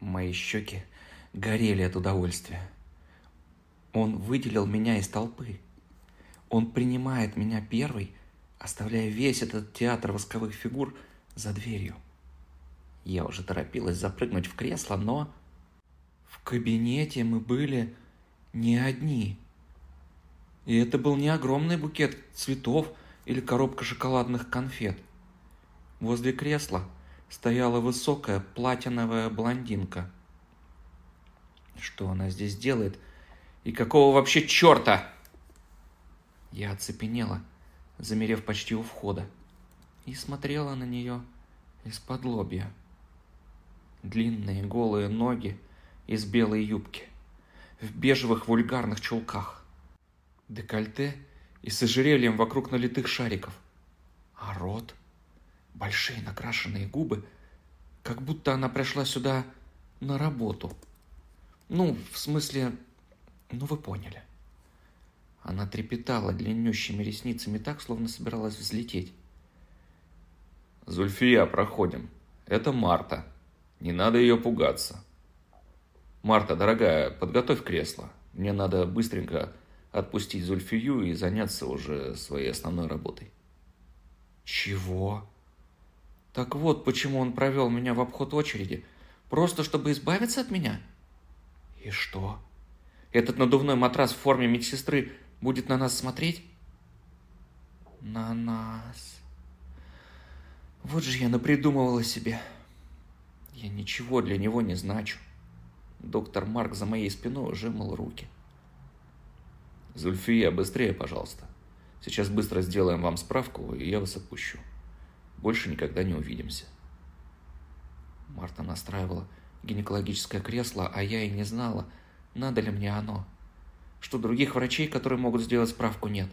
Мои щеки горели от удовольствия. Он выделил меня из толпы. Он принимает меня первый, оставляя весь этот театр восковых фигур за дверью. Я уже торопилась запрыгнуть в кресло, но... В кабинете мы были не одни. И это был не огромный букет цветов или коробка шоколадных конфет. Возле кресла стояла высокая платиновая блондинка. Что она здесь делает? И какого вообще черта? Я оцепенела, замерев почти у входа, и смотрела на нее из-под лобья. Длинные голые ноги из белой юбки, в бежевых вульгарных чулках, декольте и с ожерельем вокруг налитых шариков, а рот, большие накрашенные губы, как будто она пришла сюда на работу. Ну, в смысле, ну вы поняли. Она трепетала длиннющими ресницами так, словно собиралась взлететь. «Зульфия, проходим. Это Марта. Не надо ее пугаться. Марта, дорогая, подготовь кресло. Мне надо быстренько отпустить Зульфию и заняться уже своей основной работой». «Чего?» «Так вот, почему он провел меня в обход очереди. Просто чтобы избавиться от меня?» «И что?» Этот надувной матрас в форме медсестры будет на нас смотреть? На нас. Вот же я напридумывала себе. Я ничего для него не значу. Доктор Марк за моей спиной сжимал руки. Зульфия, быстрее, пожалуйста. Сейчас быстро сделаем вам справку, и я вас отпущу. Больше никогда не увидимся. Марта настраивала гинекологическое кресло, а я и не знала, надо ли мне оно что других врачей, которые могут сделать справку, нет.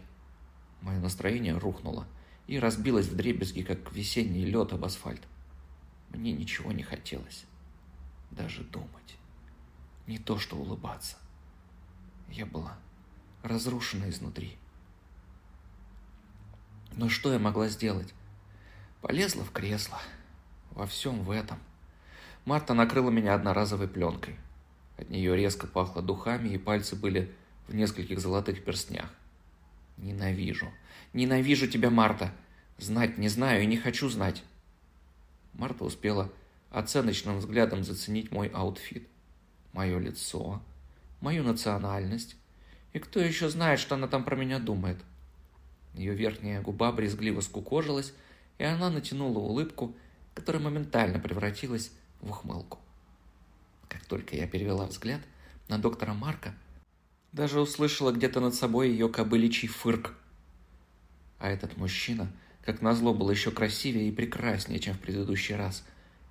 Мое настроение рухнуло и разбилось в дребезги, как весенний лед об асфальт. Мне ничего не хотелось. Даже думать. Не то, что улыбаться. Я была разрушена изнутри. Но что я могла сделать? Полезла в кресло. Во всем в этом. Марта накрыла меня одноразовой пленкой. От нее резко пахло духами, и пальцы были в нескольких золотых перстнях. Ненавижу. Ненавижу тебя, Марта. Знать не знаю и не хочу знать. Марта успела оценочным взглядом заценить мой аутфит, мое лицо, мою национальность. И кто еще знает, что она там про меня думает? Ее верхняя губа брезгливо скукожилась, и она натянула улыбку, которая моментально превратилась в ухмылку. Как только я перевела взгляд на доктора Марка, даже услышала где-то над собой ее кобыличий фырк. А этот мужчина, как назло, был еще красивее и прекраснее, чем в предыдущий раз.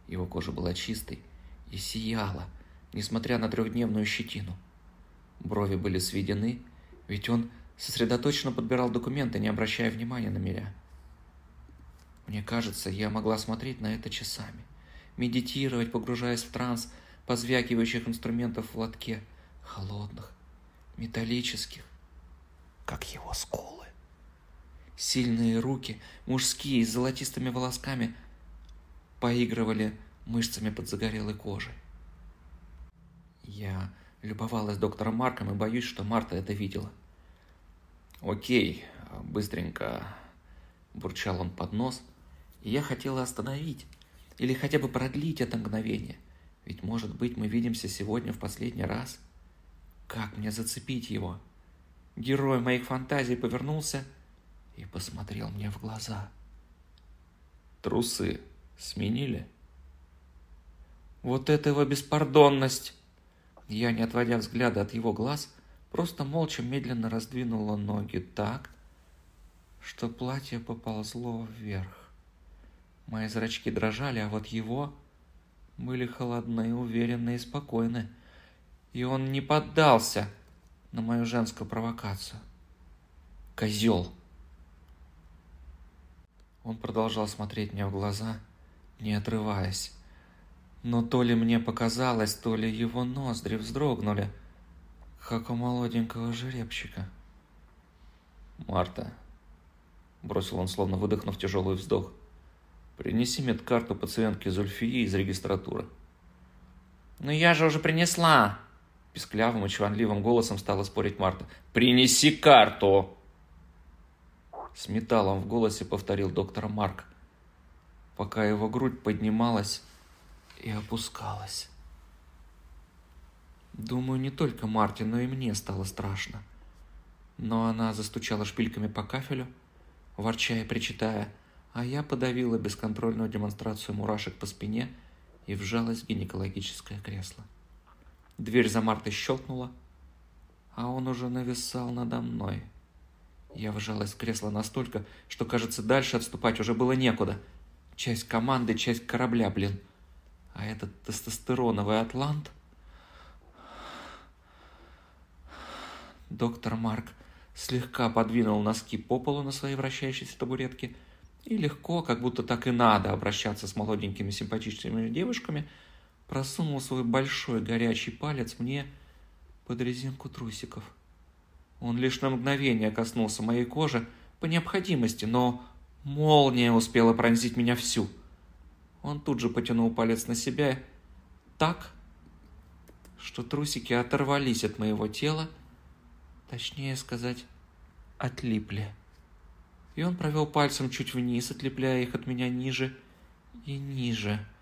Его кожа была чистой и сияла, несмотря на трехдневную щетину. Брови были сведены, ведь он сосредоточенно подбирал документы, не обращая внимания на меня. Мне кажется, я могла смотреть на это часами, медитировать, погружаясь в транс позвякивающих инструментов в лотке, холодных, металлических, как его скулы. Сильные руки, мужские, с золотистыми волосками, поигрывали мышцами под загорелой кожей. Я любовалась доктором Марком и боюсь, что Марта это видела. «Окей, быстренько», – бурчал он под нос, и я хотела остановить или хотя бы продлить это мгновение, ведь, может быть, мы видимся сегодня в последний раз – как мне зацепить его? Герой моих фантазий повернулся и посмотрел мне в глаза. Трусы сменили? Вот это его беспардонность! Я, не отводя взгляда от его глаз, просто молча медленно раздвинула ноги так, что платье поползло вверх. Мои зрачки дрожали, а вот его были холодны, уверенные и спокойны и он не поддался на мою женскую провокацию. Козел. Он продолжал смотреть мне в глаза, не отрываясь. Но то ли мне показалось, то ли его ноздри вздрогнули, как у молоденького жеребчика. «Марта», — бросил он, словно выдохнув тяжелый вздох, — «принеси медкарту пациентки Зульфии из регистратуры». «Ну я же уже принесла!» Писклявым и чванливым голосом стала спорить Марта. «Принеси карту!» С металлом в голосе повторил доктор Марк, пока его грудь поднималась и опускалась. Думаю, не только Марте, но и мне стало страшно. Но она застучала шпильками по кафелю, ворча и причитая, а я подавила бесконтрольную демонстрацию мурашек по спине и вжалась в гинекологическое кресло. Дверь за Мартой щелкнула, а он уже нависал надо мной – я выжалась в кресло настолько, что, кажется, дальше отступать уже было некуда. Часть команды, часть корабля, блин. А этот тестостероновый атлант... Доктор Марк слегка подвинул носки по полу на своей вращающейся табуретке и легко, как будто так и надо обращаться с молоденькими симпатичными девушками, просунул свой большой горячий палец мне под резинку трусиков. Он лишь на мгновение коснулся моей кожи по необходимости, но молния успела пронзить меня всю. Он тут же потянул палец на себя так, что трусики оторвались от моего тела, точнее сказать, отлипли. И он провел пальцем чуть вниз, отлепляя их от меня ниже и ниже –